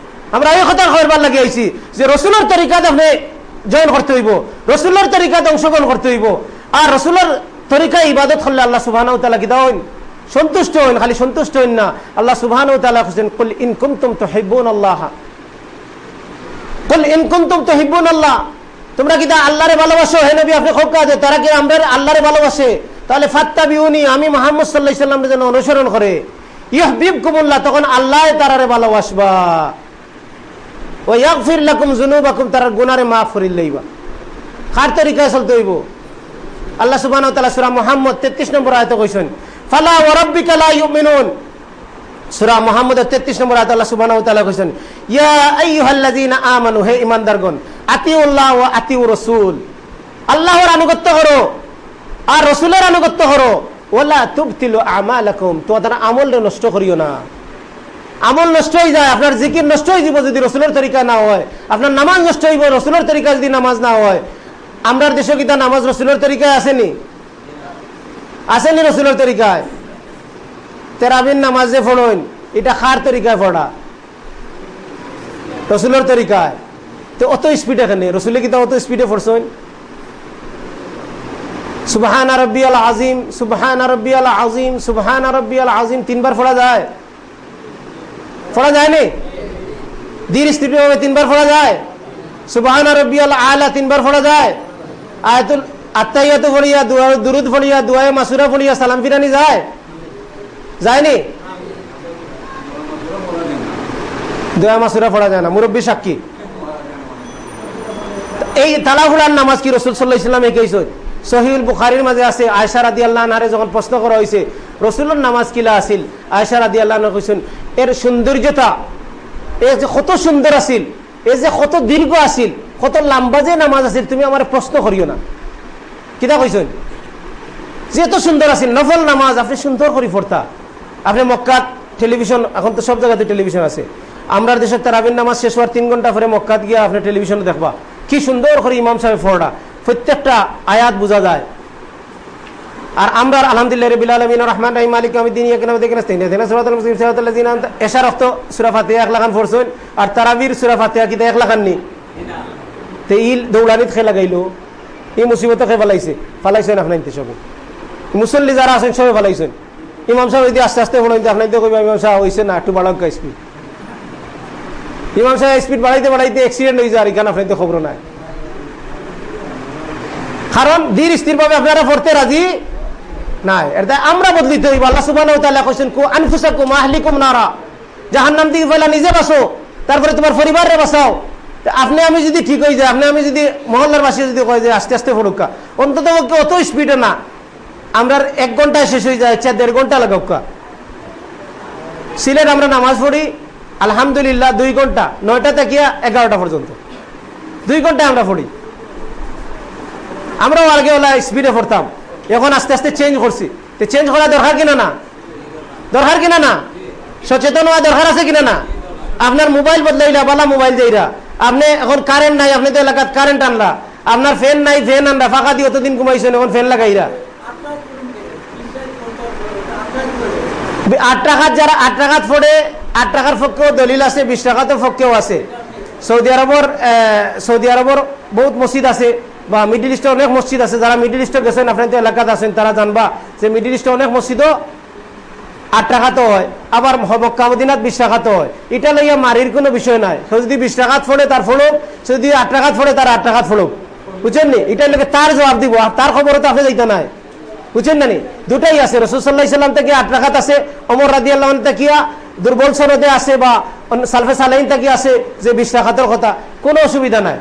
আমরা এই কথা কইবার লাগে আইসি যে রসুলের তরিকাতে আপনি জয়েন করতে হইব, রসুলের তরিকাতে অংশগ্রহণ করতে হইব, আর রসুলের তরিকা ইবাদত করলে আল্লাহ সুবাহ হইন সন্তুষ্ট হইন, খালি সন্তুষ্ট হইন না। আল্লাহ সুবাহ তোমরা কিতা আল্লাহরে ভালোবাসো? হে নবী, আপনি তারা কি আমরা আল্লাহরে ভালোবাসে? তাহলে ফাত্তা বিউনি আমি মোহাম্মদ সাল্লাহ ইসলাম যেন অনুসরণ করে। ইহবিব কুমুল্লাহ তখন আল্লাহ তারারে ভালোবাসবা। ও ইয়াগফির লাকুম জুনুবাকুম তার গুনারে মাফ করিল লইবা কার তরিকায় চলতে হইব? আল্লাহ সুবহানাহু ওয়া তাআলা সূরা মুহাম্মদ 33 নম্বর আয়াতে কইছেন, ফালা ওয়া রাব্বিকা লা ইউমিনুন। সূরা মুহাম্মদের 33 নম্বর আয়াতে আল্লাহ সুবহানাহু ওয়া তাআলা কইছেন আইয়ুহাল্লাযীনা আমানু, হে ঈমানদারগণ, আতিউল্লাহ ওয়া আতিউর রাসূল আল্লাহর আনুগত্য করো আর রাসূলের আনুগত্য করো। ওলা তুবতিল আমালাকুম, তোমাদের আমল নষ্ট করিও না। আমল নষ্ট হয়ে যায়, আপনার জিকির নষ্ট হয়ে যাব যদি রসুলের তরিকা না হয়। আপনার নামাজ নষ্ট হইব, রসুলের তরিকা যদি নামাজ না হয়। আমরা দেশে কিতা নামাজ রসুলের তরিকায় আসেনি? আসেনি রসুলের তরিকায়। তেরাবিন নামাজ যে ফোড়ন এটা খার তরিকায় ফোড়া রসুলের তরিকায়। তো অত স্পিড এখানে। রসুলে কিতা অত স্পিডে ফোরছেন সুবহান রব্বি আল আজিম সুবহান রব্বি আল আজিম সুবহান রব্বি আল আজিম তিনবার পড়া যায়। পড়া যায় নি ধীর স্থিতি ভাবে তিনবার পড়া যায়। সুবহান রব্বি আল তিনবার পড়া যায়। আয়াতুল আত্মাইয়াত পড়িয়া দুরুদ পড়িয়া দুয়ায় মাসুরা পড়িয়া সালাম ফিরানি যায়? যায়নি? দোয়া মাসুরা পড়া যায় না। মুরব্বী সাক্ষী। এই তালা তালাহুলার নামাজ কি রসুল সাল্লাহ ইসলামে কেছে সহিউল বুখারির মাঝে আছে আয়সা রাদি আল্লাহ নারে যখন প্রশ্ন করা হয়েছে রসুলের নামাজ কিলা আসিল আয়সা রাদি আল্লাহ কইছেন, এর সৌন্দর্যতা, এ যে কত সুন্দর আছিল, এ যে কত দীর্ঘ আছিল, কত লম্বা যে নামাজ আছিল, তুমি আমার প্রশ্ন করিও না। কিতা কইছেন? যে এত সুন্দর আছিল, নফল নামাজ, আপনি সুন্দর করি পড়তা। আপনি মক্কাত টেলিভিশন, এখন তো সব জায়গাতে টেলিভিশন আছে। আমরা দেশের তারাবিন নামাজ শেষ হওয়ার তিন ঘণ্টা পরে মক্কাত গিয়ে আপনি টেলিভিশনে দেখবা। কি সুন্দর করে ইমাম সাহেব ফোরটা প্রত্যেকটা আয়াত বোঝা যায়। আর আমরা আলহামদুলিল্লাহ রবিল আলমিন রহমান রাহিম মালিক আমি দিন ইয়াকে দেখে তিন দিন সুরাতুল মুসলিম সাহাতুল্লাহ দিন এশার অক্ত সুরা ফাতিহা এক লাখান ফোরছেন আর তারাবির সুরা ফাতিহা কিতা এক লাখান নি? ইল দৌড়ানিত খেলা গাইলো। এই মুসিবত খেয়ে ফেলাইছে। ফেলাইছেন আপনার সবে। মুসল্লি যারা আছেন সবে ফেলাইছেন। ইমাম সাহেব যদি আস্তে আস্তে ফোন আপনার কইবা, ইমাম সাহেব হয়েছে না, একটু বাড়ক স্পিড। ইমাম সাহেব স্পিড বাড়াইতে বাড়াইতে অ্যাক্সিডেন্ট হয়ে যায় আর এখানে আপনার খবর নাই। কারণ ধীর স্থির ভাবে আপনারা পড়তে রাজি। নাই। এটা আমরা বদলিতে হইব। আল্লাহ তাআলা কইছেন, কু আনফুসাকুম আহলিকুম নারা। জাহান্নাম থেকে ফেলা নিজে বাঁচো তারপরে তোমার পরিবারে বাঁচাও। আপনি আমি যদি ঠিক হয়ে যায় আপনি আমি যদি মহল্লার বাসী যদি কয় যে আস্তে আস্তে ফড়ুকা অন্তত অত স্পিডে না। আমরা এক ঘন্টায় শেষ হয়ে যায়, চার দেড় ঘণ্টা লাগাউকা সিলেট আমরা নামাজ পড়ি, আলহামদুলিল্লাহ দুই ঘণ্টা, নয়টা থেকে এগারোটা পর্যন্ত। দুই ঘন্টায় আমরা পড়ি। আমরাও আগে ওলা স্পিডে পড়তাম। এখন আস্তে আস্তে চেঞ্জ করছি। তো চেঞ্জ করা দরকার কিনা না? দরকার কিনা না? সচেতন হওয়া দরকার আছে কিনা না? আপনার মোবাইল বদলাইলা, বালা মোবাইল যাইরা আপনি এখন কারেন্ট নাই, আপনি তো এলাকাত কারেন্ট আনলা। আপনার ফ্যান নাই ফ্যান আনলা, ফাঁকা দিয়ে অতদিন ঘুমাইছেন, এখন ফ্যান লাগাইরা। আট টাকার যারা, আট টাকাত পড়ে, আট টাকার পক্ষেও দলিল আছে, বিশ টাকাতেও পক্ষেও আছে। সৌদি আরবর সৌদি আরবর বহুত মসজিদ আছে। বা মিডিল ইস্টে অনেক মসজিদ আছে, যারা মিডিল ইস্টে গেছেন, আপনার এলাকাত আছেন, তারা জানবা যে মিডিল ইস্টে অনেক মসজিদও আট টাকাতে হয়, আবার মক্কা মদিনাত বিশ টাকাতে হয়। এটা লইয়া মারির কোনো বিষয় নাই। সে যদি বিশ টাকাত ফোড়ে, তার ফোড়ক। সে যদি আট টাকাত ফোড়ে, তার আট টাকাত ফোড়ক। বুঝছেন নি? এটা লোকে তার জবাব দিব, আর তার খবরও তো আপনি যাইতে নাই। বুঝছেন না নি? দুটাই আছে। রসুল্লাহ ইসলাম থেকে আট টাকাত আছে অমর রাদি আল্লাহ তাকিয়া দুর্বল সনদে আছে বা সালফে সালাইন তাকি আছে যে বিশ টাকাতের কথা। কোনো অসুবিধা নাই।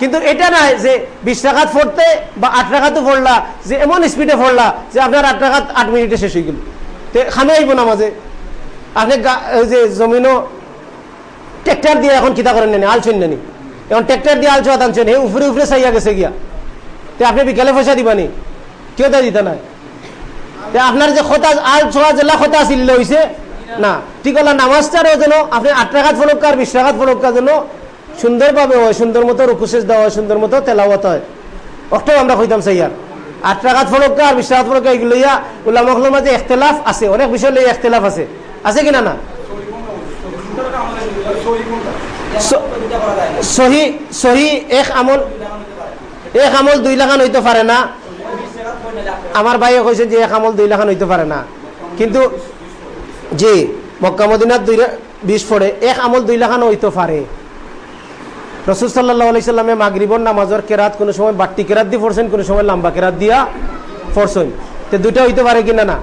কিন্তু এটা নাই যে বিশ টাকাত ফোড়তে বা আট টাকাতে ফোড়লা যে এমন স্পিডে ফোড়লা যে আপনার আট টাকাত আট মিনিটে শেষ হয়ে গেল। তে খামে আইব না মাঝে। আপনি যে জমিনও ট্রেক্টর দিয়ে এখন কিতা করেন নেনি আল ছইন নেনি। এখন ট্রেক্টর দিয়ে আল ছোয়া টানছেন হে উফরে উফরে চাইয়া গেছে গিয়া। তে আপনি বিকালে পয়সা দিবানি কেউ তা দিতে নাই? আপনার যে খতা আল ছোয়া জেলা খতা আসিল হয়েছে না। ঠিক হলো, নামাজটারও যেন আপনি আট টাকাত ফলকার বিশ টাকাত ফলকার যেন সুন্দরভাবে হয়, সুন্দর মতো রুকুশেষ দেওয়া হয়, সুন্দর মতো তেলাওয়াত হয়। অক্টাও আমরা কইতাম সাইয়ার আট টাকাত ফলকা আর বিশ টাকাত ফলকা এগুলো ইয়া উল্লামকলের মাঝে এখতলাফ আছে, অনেক বিষয় লইয়া এখতলাফ আছে। আছে কিনা না? সহি এক আমল এক আমল দুই হইতে না। আমার ভাইয়ে যে এক আমল দুই হইতে না। কিন্তু এক আমল দুই লাখান হইতে পারে। রসুল সাল্লাহ আলাইসাল্লামে মাগরিবর নামাজর কেরাত কোনো সময় বাট্টি কেরাত দিয়ে পড়ছেন কোনো সময় লম্বা কেরাত দিয়া পড়ছেন তো দুটা হইতে পারে কিনা না?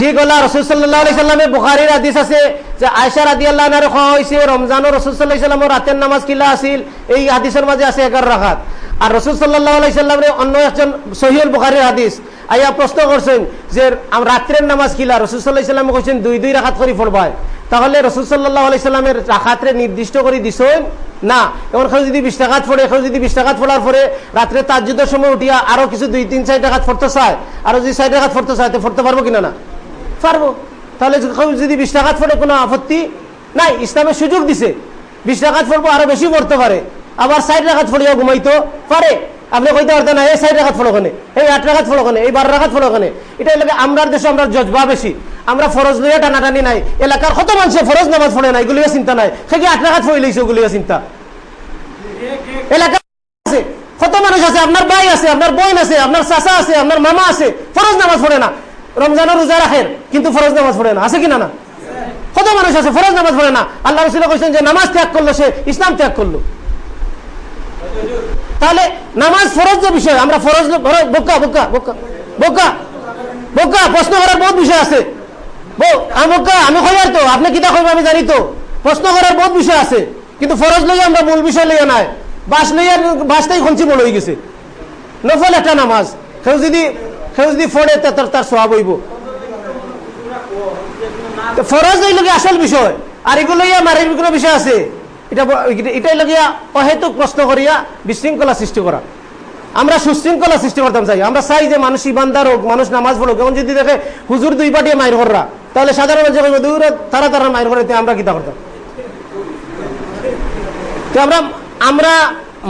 ঠিক হলা, রসুল সাল্লাহ আলাইসাল্লামে বুখারির আদিস আছে যে আয়সা রাদি আল্লাহ খাওয়া হয়েছে রমজানও রসুল সাল্লাহ ইসলামের রাতের নামাজ কিলা আসিল এই হাদিসের মাঝে আছে এগারো রাখাত আর রসুল সাল্লাহ আলাইসাল্লামের অন্য একজন সহিউল বুখারির হাদিস আইয়া প্রশ্ন করছেন যে রাত্রের নামাজ কিলা সাল্লাহ ইসলামে কইছেন দুই দুই রাখাত করি পড়বায় তাহলে রসুল সাল্লাহ আলাইসাল্লামের রাখাতরে নির্দিষ্ট করে দিছেন? না। এখন কেউ যদি বিশ টাকাত পড়ে, কেউ যদি বিশ টাকাত পড়ার পরে রাত্রে তাজ্জুদের সময় উঠিয়া আরও কিছু দুই, তিন, চার টাকাত পড়তে চায়, আরও যদি চার টাকাত পড়তে চায়, তো পড়তে পারব কিনা না? পারব। তাহলে যদি বিশ টাকাত পড়ে, কোনো আপত্তি নাই। ইসলামের সুযোগ দিছে। বিশ টাকাত পড়ব, আরও বেশি পড়তে পারে। আবার ষাট টাকাত ফড়িয়া ঘুমাইতো পারে। আপনি কইতে পারতেন না, এই ষাট টাকাত ফলো এই আট টাকাত ফলো এই বারো টাকাত ফলো এটা লাগে আমরা দেশে আমরা জজবা বেশি। আমরা ফরজ লইয়া টানাটানি নাই, এলাকার কত মানুষে ফরজ নামাজ পড়ে নাই, এগুলিও চিন্তা নাই। সে কি আট টাকাত ফড়ি লইছে ওগুলিও চিন্তা? এলাকা আছে, কত মানুষ আছে, আপনার ভাই আছে, আপনার বোন আছে, আপনার চাচা আছে, আপনার মামা আছে, ফরজ নামাজ পড়ে না। রমজানের রোজা রাখেন, কিন্তু ফরজ নামাজ পড়ে না। আছে কিনা না কত মানুষ আছে, ফরজ নামাজ পড়ে না। আল্লাহ রসুল কইছেন যে, নামাজ ত্যাগ করল সে, ইসলাম ত্যাগ করল। তাহলে নামাজ ফরজ যে বিষয়, আমরা ফরজ বোকা বোকা বোকা বোকা বোকা, প্রশ্ন করার বহুত বিষয় আছে। বোকা, আমি কইয়ার তো, আপনি কিতা কইব আমি জানি তো। প্রশ্ন করার বহুত বিষয় আছে, কিন্তু ফরজ লইয়া আমরা মূল বিষয় লইয়া নাই। বাস লইয়া বাসটাই খঞ্চি বড় হয়ে গেছে। নফল একটা নামাজ কেউ যদি কেউ যদি ফোড়ে তার তার সব হইব। ফরজ এই লোকে আসল বিষয়, আর এগুলো মারির কোনো বিষয় আছে? এটা এটাই লাগিয়া অহেতুক প্রশ্ন করিয়া বিশৃঙ্খলা সৃষ্টি করা। আমরা সুশৃঙ্খলা সৃষ্টি করতাম চাই আমরা চাই যে মানুষ ইমানদার হোক, মানুষ নামাজ পড়ুক। এখন যদি দেখে হুজুর দুই পাটিয়ে মায়ের ঘররা তাহলে সাধারণ মানুষ দূর তারা তারা মায়ের ঘরে আমরা কিতা করতাম? তো আমরা আমরা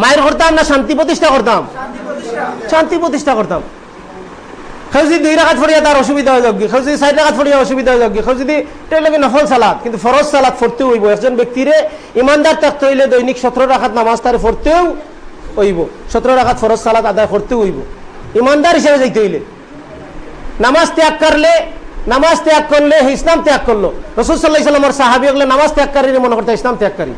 মায়ের করতাম না শান্তি প্রতিষ্ঠা করতাম? শান্তি প্রতিষ্ঠা করতাম। কেউ যদি দুই রাখাত ফরিয়া তার অসুবিধা হয়ে যাবে কেউ যদি চার রাখাত ফরিয়া অসুবিধা হয়ে যাবে কেউ যদি লাগে নফল সালাদ কিন্তু ফরজ সালাদ ফরতে হইব। একজন ব্যক্তিরে ইমানদার থাকতে হইলে দৈনিক সতেরো রাখাত নামাজ তার ফরতেও হইব। সতেরো রাখাত ফরজ সালাদ আদায় করতে হইব। ইমানদার হিসেবে যাইতে হইলে। নামাজ ত্যাগ করলে, নামাজ ত্যাগ করলে ইসলাম ত্যাগ করল। রসুল সাল্লাহ ইসলামর সাহাবি হলে নামাজ ত্যাগকারী মনে করতে ইসলাম ত্যাগকারী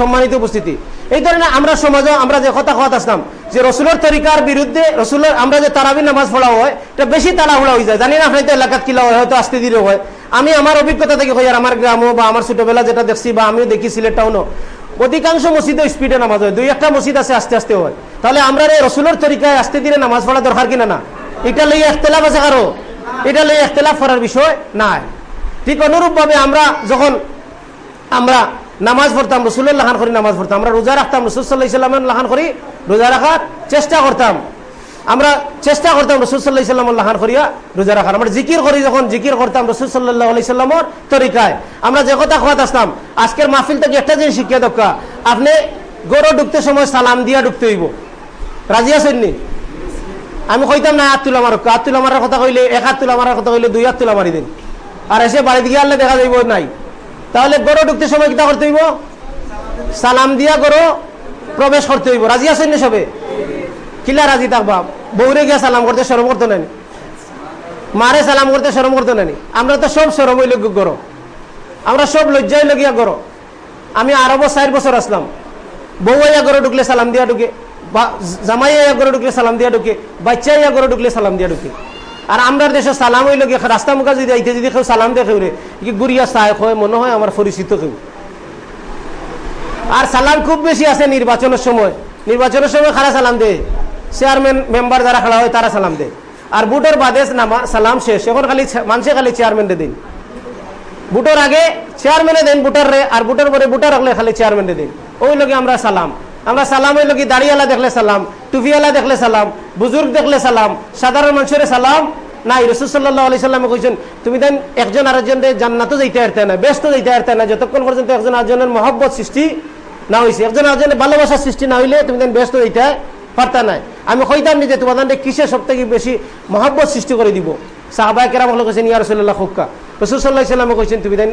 সম্মানিত উপস্থিতি। এই ধরনের আমরা সমাজে আমরা যে কথা কথা আসলাম যে রসুলের তরিকার বিরুদ্ধে রসুলের, আমরা যে তারাবি নামাজ পড়া হয়, এটা বেশি তাড়াহুড়া হয়ে যায়। জানি না আপনার এলাকাত কিলা হয় হয়তো আসতে দিলে হয়। আমি আমার অভিজ্ঞতা থেকে হই আর আমার গ্রামও বা আমার ছোটবেলা যেটা দেখছি বা আমিও দেখি সিলেট টাউনও, অধিকাংশ মসজিদে স্পিডে নামাজ হয়। দুই একটা মসজিদ আছে, আস্তে আস্তে হয়। তাহলে আমরা এই রসুলের তরিকায় আস্তে দিনে নামাজ পড়া দরকার কিনা না? এটা লইয়া একতলাফ আছে কারও? এটা লইয়া একতলাফ করার বিষয় নাই। ঠিক অনুরূপ ভাবে আমরা যখন আমরা নামাজ পড়তাম, রসুলের লাহান করি নামাজ পড়তাম। আমরা রোজা রাখতাম, রসুল সাল্লাহ ইসলামের লাহান করি, রোজা রাখার চেষ্টা করতাম। আমরা চেষ্টা করতাম রসুল সাল্লাহ ইসলামের লাহান করিয়া রোজা রাখার। আমরা জিকির করি যখন, জিকির করতাম রসুল সাল্লাহ আলাইসাল্লামর তরিকায়। আমরা যে কথা খোয়াত আসতাম আজকের মাহফিল থেকে একটা জিনিস শিখিয়া দক্কা আপনি গরু ঢুকতে সময় সালাম দিয়া ঢুকতে হইব। রাজি আছেন নি? আমি কইতাম না, হাত তুলা মারক হাত তুলা মারার কথা কইলে, এক হাত তুলা মারার কথা কইলে দুই হাত তুলা মারি দিন। আর এসে বাড়ি দিকে আনলে দেখা যাইব নাই। তাহলে গরু ঢুকতে সময় কিতা করতে হইব? সালাম দিয়া গরু প্রবেশ করতে হইব। রাজি আছেন না সবে? কিলা রাজি থাকবা বৌরে গিয়া সালাম করতে সরম করতে নেনি মারে সালাম করতে সরম করতে নেনি আমরা তো সব সরম হইলে গরো। আমরা সব লজ্জাই লগিয়া গরো। আমি আরব চার বছর আসলাম। বউ আইয়া গরো ঢুকলে সালাম দিয়া ঢুকে জামাই আইয়া গরো ঢুকলে সালাম দিয়া ঢুকে, বাচ্চা আইয়া গরো ঢুকলে সালাম দিয়া ঢুকে। আর আমরা দেশে সালাম হইল গিয়ে রাস্তা মুখা যদি আইতে, যদি কেউ সালাম দেখে রে, কি গুড়িয়া চায় হয়, মনে হয় আমার পরিচিত কেউ। আর সালাম খুব বেশি আছে নির্বাচনের সময়। নির্বাচনের সময় খারা সালাম দে চেয়ারম্যান মেম্বার যারা খেলা হয়, তারা সালাম দে আর বুটের বাদে সালাম শেষ। এখন খালি মানুষে খালি চেয়ারম্যান দিন। বুটের আগে চেয়ারম্যানে দেন বুটার রে আর বুটের পরে বুটার রাখলে খালি চেয়ারম্যানে দিন। ওই লগে আমরা সালাম। আমরা সালাম ওই লগে দাড়িওয়ালা দেখলে সালাম টুফিওয়ালা দেখলে সালাম, বুজুর্গ দেখলে সালাম, সাধারণ মানুষের সালাম? নাই রসুল্লাহ আলি সাল্লামে কইছেন, তুমি দেন একজন আরেকজন জান্নাতও যাইতে পারতে না, ব্যস্ত যাইতে পারতে না, যতক্ষণ পর্যন্ত একজন আরেকজনের মহব্বত সৃষ্টি না হয়েছে একজন আরেকজনের ভালোবাসার সৃষ্টি না হইলে তুমি দেন ব্যস্ত যাইতে পারতা নাই। আমি কইতাম নি যে তোমাদের কিসে সব থেকে বেশি মহব্বত সৃষ্টি করে দিব? সাহাবাই কেরাম হলো কেছেন ইয়া রসুল্লাহ খুক্কা রসুল সাল্লাহ সাল্লামে কইছেন, তুমি দেন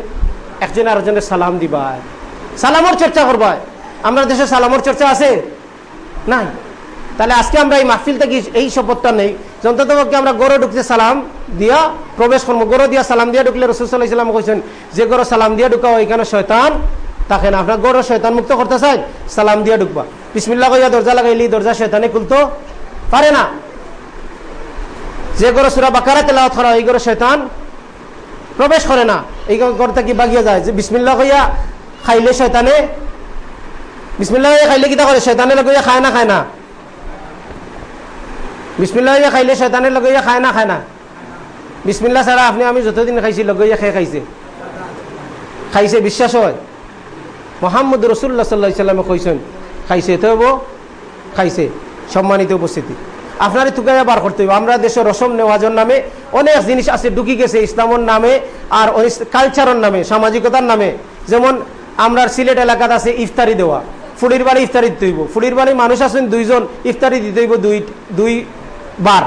একজন আরেকজনের সালাম দিবা সালামর চর্চা করবা আমরা দেশে সালামর চর্চা আছে? নাই। তাহলে আজকে আমরা এই মাহফিল থেকে এই শপথটা নেই। যন্ত্রকে আমরা গরু ঢুকতে সালাম দিয়া প্রবেশ করব। গরু দিয়া সালাম দিয়া ঢুকলে রসুল্লাহ ইসলাম কইছেন, যে গরু সালাম দিয়া ঢুকা এখানে শয়তান তাকে না। আপনার গরু শয়তান মুক্ত করতে চাই, সালাম দিয়া ঢুকবা। বিসমিল্লা কইয়া দরজা লাগাইলি, দরজা শয়তানে খুলতো? পারে না। যে গরু সুরা বাকারা তেলাওয়াত করা এই গরু শয়তান প্রবেশ করে না। এই গরুটা কি বাগিয়ে যায়। যে বিসমিল্লা কইয়া খাইলে শয়তানে বিসমিল্লা খাইলে কিতা করে? শয়তানে লগাইয়া খায় না খায় না? বিসমিল্লা খাইলে শয়তানে লগাইয়া খায় না খায় না? বিসমিল্লা ছাড়া আপনি, আমি যতদিন খাইছি লগাইয়া খেয়ে খাইছে। খাইছে, বিশ্বাস হয়? মোহাম্মদ রসুল্লাহ সাল্লাহ ইসলামে কইছেন, খাইছে তো খাইছে, সম্মানিত উপস্থিতি। আপনার তুকাইয়া বার করতে হবে আমরা দেশের রসম নেওয়াজের নামে অনেক জিনিস আছে, ঢুকি গেছে ইসলামের নামে আর কালচারের নামে, সামাজিকতার নামে। যেমন আমরা সিলেট এলাকাত আছে ইফতারি দেওয়া। ফুড়ির বাড়ি ইফতারি দিতে হইব। ফুড়ির বাড়ি মানুষ আছেন দুইজন, ইফতারি দিতে হইব দুই দুই বার।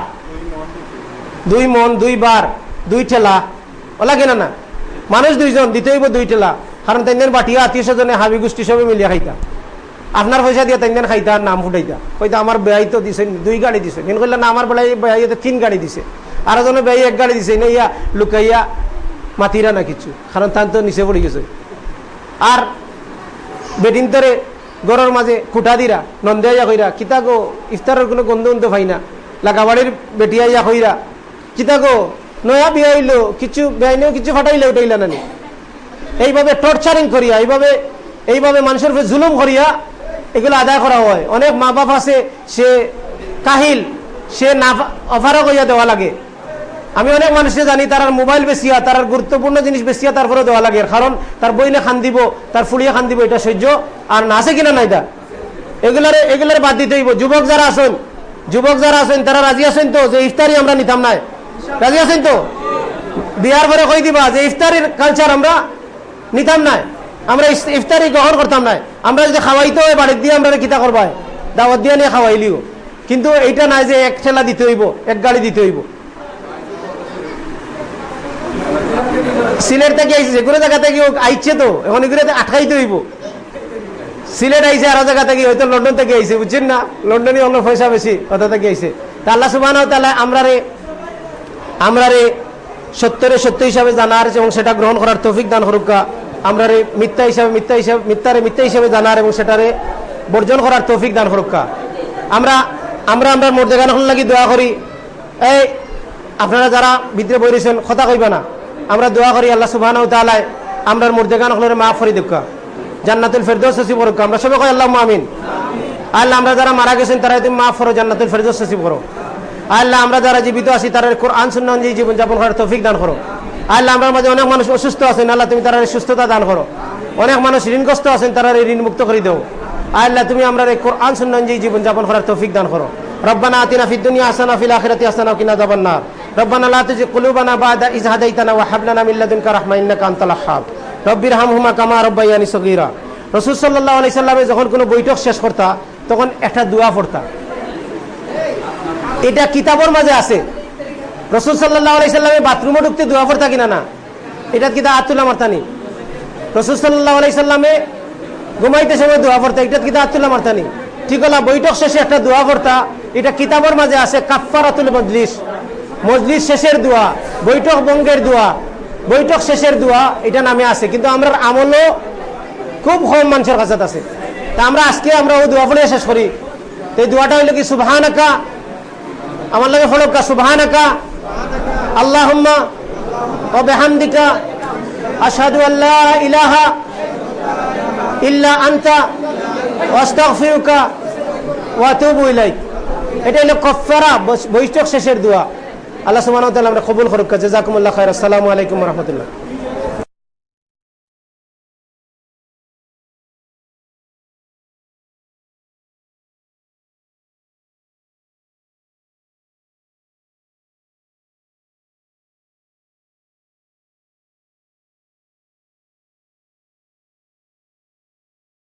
দুই মন, দুই বার, দুই ঠেলা। ওলা কেনা না না? মানুষ দুইজন, দিতে হইব দুই ঠেলা। কারণ তাইদের বাটিয়া, আত্মীয় স্বজনে হাবি গোষ্ঠী সবে মিলিয়া খাইতা। আপনার পয়সা দিয়ে তাইদের খাইতা, নাম ফুটাইতা। হয়তো আমার বেয়াই তো দিছে, দুই গাড়ি দিছে। কিন্তু কইলে না, আমার বেলায় বেয়াই তিন গাড়ি দিছে। আর জনে বেয়াই এক গাড়ি দিছে না ইয়া লুকাইয়া মাতিরা না কিছু। কারণ তান তো নিচে পড়ে গেছে। আর বেদিন তরে গরর মাঝে কুটা দিরা, নন্দিয়া কইরা কিতা গো, ইফতারের কোনো গন্ধ গন্ধ পাই না। লাগাবাড়ির বেটিয়া কইরা কিতা গো, নয়া বিয়া হইল, কিছু বেআইনেও কিছু ফাটাইলে উঠাইলা নানি। এইভাবে টর্চারিং করিয়া, এইভাবে এইভাবে মানুষের উপরে জুলুম করিয়া এগুলো আদায় করা হয়। অনেক মা বাপ আছে, সে কাহিল, সে না অফারও করিয়া দেওয়া লাগে। আমি অনেক মানুষকে জানি তার মোবাইল বেশিয়া তার গুরুত্বপূর্ণ জিনিস বেশিয়া তারপরে দেওয়া লাগে। কারণ তার বইলে খান দিব তার ফুলিয়ে খান দিব এটা সহ্য আর না আছে কিনা নাই তা এগুলারে এগুলারে বাদ দিতে হইব। যুবক যারা আছেন, যুবক যারা আছেন, তারা রাজি আছেন তো যে ইফতারি আমরা নিতাম নাই? রাজি আছেন তো? বিয়ার পরে কই দিবা যে ইফতারির কালচার আমরা নিতাম নাই? আমরা ইফতারি গ্রহণ করতাম নাই। আমরা যদি খাওয়াইতে হয় বাড়ির দিয়ে আমরা কিতা করবাই? দাওয়াত দিয়ে নিয়ে খাওয়াইলিও। কিন্তু এইটা নাই যে এক ঠেলা দিতে হইব, এক গাড়ি দিতে হইব। সিলেট থেকে আইছে, যে কোনো জায়গা থেকে আইছে তো। এখন এগুলো আটকাইতে হইব। সিলেট আইছে, আরও জায়গা থেকে, হয়তো লন্ডন থেকে আইছে, বুঝছেন না? লন্ডনে অন্য পয়সা বেশি, কথা থেকে আইছে। তা আল্লাহ সুবাহ আমরা রে আমরা রে সত্যরে সত্য হিসাবে জানার এবং সেটা গ্রহণ করার তৌফিক দান করুকা আমরা রে মিথ্যা হিসাবে মিথ্যা হিসাবে, মিথ্যারে মিথ্যা হিসাবে জানার এবং সেটারে বর্জন করার তৌফিক দান করুকা আমরা আমরা আমরা মর্যাদা লাগি দোয়া করি। এই, আপনারা যারা ভিতরে বই কথা কইবা না। আমরা দোয়া করি আল্লাহ সুবাহ তালায় আমরা মুর্দেগান হলের মা ফরি দেখ জান্নাতুল ফেরদৌস নসিব করুক। আমরা সবাই কয় আল্লাহ মামিন আল্লাহ, আমরা যারা মারা গেছেন তারা তুমি মাফ ফর জান্নাতুল ফেরদৌস নসিব করো। আল্লাহ, আমরা যারা জীবিত আছি তার কোরআন অনুযায়ী জীবনযাপন করার তৌফিক দান করো। আল্লাহ, আমরা মাঝে অনেক মানুষ অসুস্থ আছেন। আল্লাহ, তুমি তারা সুস্থতা দান করো। অনেক মানুষ ঋণগ্রস্ত আছেন, তারা ঋণ মুক্ত করে দেও। আল্লাহ, তুমি আমরা এই কোরআন অনুযায়ী জীবনযাপন করার তৌফিক দান করো। রব্বানা আতিনা ফিদ্দুনিয়া আসানা ফিল আখিরাতি আসানা কিনা না ربنا لا تزغ قلوبنا بعد إذ هديتنا وهب لنا من لدنك رحمة إنك أنت الوهاب رب ارحمهما كما ربياني صغيرا রসুল সাল্লাহ আলি সাল্লামে যখন কোনো বৈঠক শেষ করতা তখন একটা দোয়া পড়তা এটা কিতাবর মাঝে আছে রসুল সাল্লাহ আলি সাল্লামে বাথরুমে ঢুকতে দোয়া পড়তা কিনা না এটা কিতা আতুল্লাহ মারতানি রসুল সাল্লাহ আলি সাল্লামে ঘুমাইতে সময় দোয়া পড়তা এটা কিতা আতুল্লাহ মারতানি ঠিক হলো বৈঠক শেষে একটা দোয়া পড়তা এটা কিতাবর মাঝে আছে কাফারাতুল মজলিস মজলিস শেষের দোয়া, বৈঠক বঙ্গের দোয়া, বৈঠক শেষের দোয়া, এটা নামে আছে। কিন্তু আমরা আমলও খুব কম মানুষের কাছে আছে। তা আমরা আজকে আমরা ওই দোয়া পড়ে শেষ করি। তো এই দোয়াটা হইল কি, সুবহানাকা, আমার লাগে ফলকা সুবহানাকা, আল্লাহুম্মা, ওয়া বিহামদিকা, আশহাদু আল্লা ইলাহা ইল্লা আনতা ওয়াস্তাগফিরুকা ওয়া আতুবু ইলাইক। এটা হলো কফারা বৈঠক শেষের দোয়া। আল্লাহ তাআলা আমরা কবুল করুক। জাযাকুমুল্লাহ খাইর আসসালামু আলাইকুম রাহমাতুল্লাহ।